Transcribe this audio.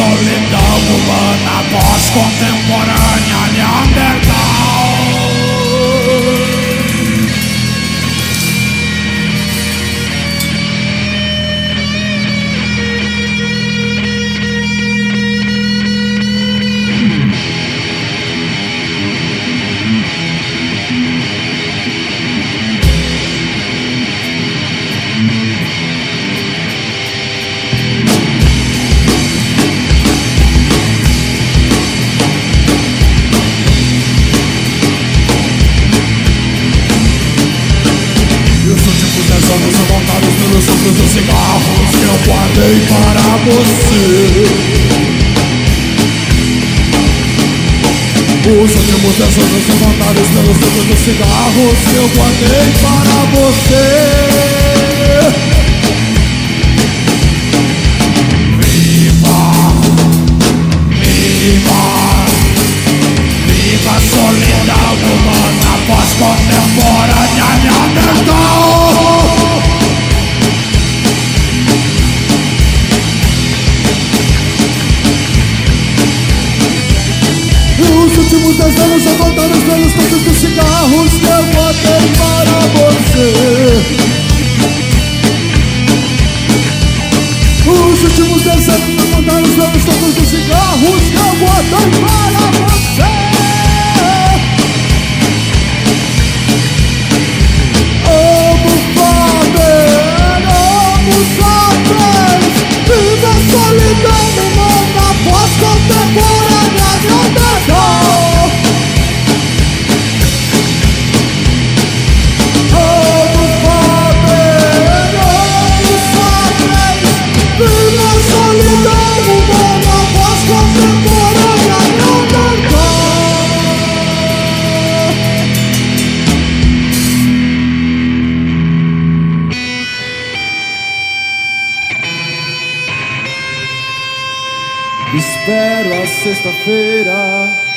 solidão humana pós-contemporânea pelos sopros dos cigarros eu guardei para você. Os últimos dez anos são contados pelos sopros dos cigarros que eu guardei para você. Os dez anos são contados pelos tantos dos cigarros que eu botei para você. Os últimos dez Espero a sexta-feira